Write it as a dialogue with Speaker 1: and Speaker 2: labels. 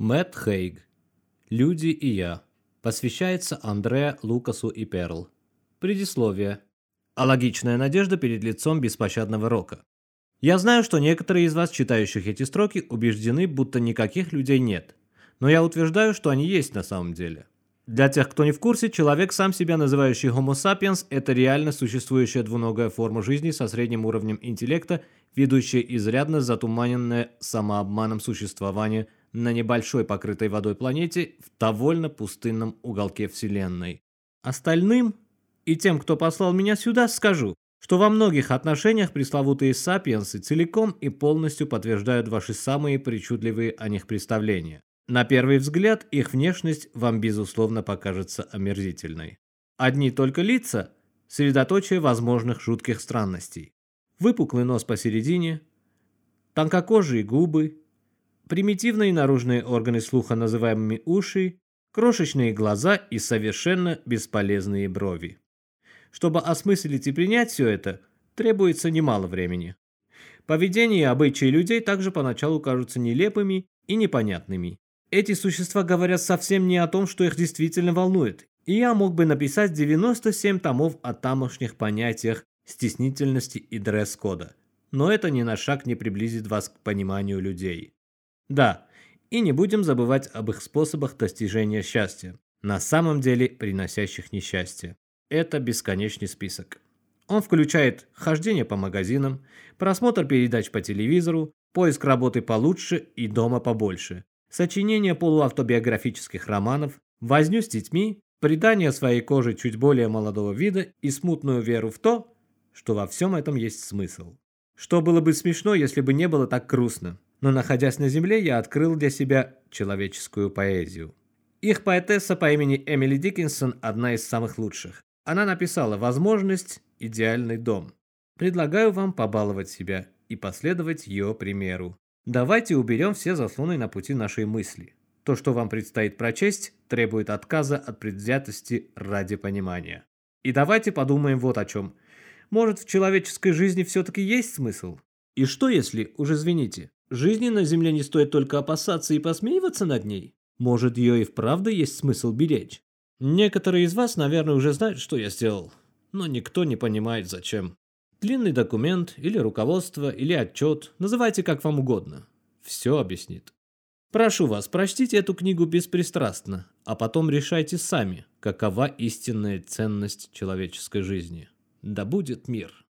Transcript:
Speaker 1: Мэтт Хейг. Люди и я. Посвящается Андре, Лукасу и Перл. Предисловие. Алогичная надежда перед лицом беспощадного рока. Я знаю, что некоторые из вас, читающих эти строки, убеждены, будто никаких людей нет. Но я утверждаю, что они есть на самом деле. Для тех, кто не в курсе, человек, сам себя называющий Homo sapiens, это реально существующая двуногая форма жизни со средним уровнем интеллекта, ведущая изрядно затуманенное самообманом существование на небольшой покрытой водой планете в довольно пустынном уголке Вселенной. Остальным и тем, кто послал меня сюда, скажу, что во многих отношениях пресловутые сапиенсы целиком и полностью подтверждают ваши самые причудливые о них представления. На первый взгляд их внешность вам безусловно покажется омерзительной. Одни только лица – средоточие возможных жутких странностей. Выпуклый нос посередине, тонкокожие губы, примитивные наружные органы слуха, называемыми уши, крошечные глаза и совершенно бесполезные брови. Чтобы осмыслить и принять все это, требуется немало времени. Поведение и обычаи людей также поначалу кажутся нелепыми и непонятными. Эти существа говорят совсем не о том, что их действительно волнует. И я мог бы написать 97 томов о тамошних понятиях стеснительности и дресс-кода. Но это ни на шаг не приблизит вас к пониманию людей. Да, и не будем забывать об их способах достижения счастья, на самом деле приносящих несчастье. Это бесконечный список. Он включает хождение по магазинам, просмотр передач по телевизору, поиск работы получше и дома побольше, сочинение полуавтобиографических романов, возню с детьми, придание своей коже чуть более молодого вида и смутную веру в то, что во всем этом есть смысл. Что было бы смешно, если бы не было так грустно. Но находясь на Земле, я открыл для себя человеческую поэзию. Их поэтесса по имени Эмили Диккенсон одна из самых лучших. Она написала «Возможность – идеальный дом». Предлагаю вам побаловать себя и последовать ее примеру. Давайте уберем все заслоны на пути нашей мысли. То, что вам предстоит прочесть, требует отказа от предвзятости ради понимания. И давайте подумаем вот о чем. Может, в человеческой жизни все-таки есть смысл? И что если, уже извините, жизни на Земле не стоит только опасаться и посмеиваться над ней? Может, ее и вправду есть смысл беречь? Некоторые из вас, наверное, уже знают, что я сделал, но никто не понимает, зачем. Длинный документ, или руководство, или отчет, называйте как вам угодно. Все объяснит. Прошу вас, прочтите эту книгу беспристрастно, а потом решайте сами, какова истинная ценность человеческой жизни. Да будет мир.